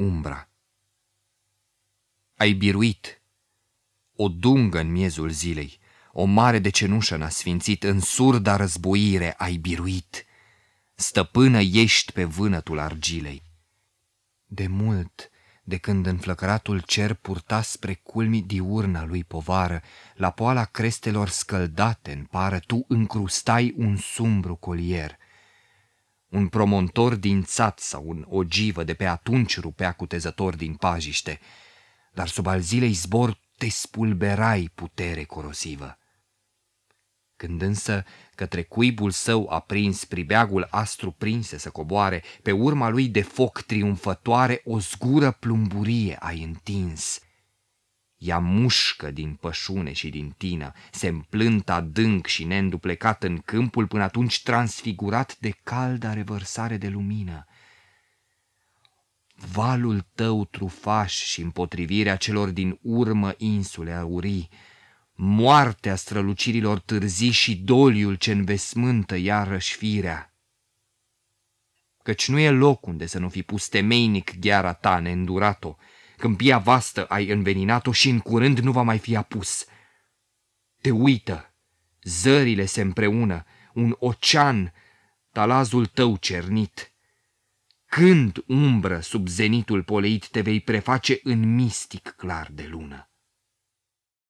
umbra. Ai biruit o dungă în miezul zilei, o mare de cenușă n-a sfințit, în surda războire ai biruit. Stăpână ești pe vânătul argilei. De mult, de când în flăcăratul cer purta spre culmi diurna lui povară, la poala crestelor scăldate în pară, tu încrustai un sumbru colier. Un promontor din țat sau un ogivă de pe atunci rupea cutezător din pajiște, dar sub al zilei zbor te spulberai putere corosivă. Când însă către cuibul său aprins pribeagul astru prinse să coboare, pe urma lui de foc triumfătoare o zgură plumburie ai întins. Ea mușcă din pășune și din tină, se împlânt adânc și neînduplecat în câmpul până atunci transfigurat de calda revărsare de lumină. Valul tău trufaș și împotrivirea celor din urmă insule aurii, moartea strălucirilor târzii și doliul ce învesmântă iarăși firea. Căci nu e loc unde să nu fi pus temeinic gheara ta neîndurat-o, câmpia vastă ai înveninat-o și în curând nu va mai fi apus. Te uită, zările se împreună, un ocean, talazul tău cernit. Când umbră sub zenitul poleit te vei preface în mistic clar de lună?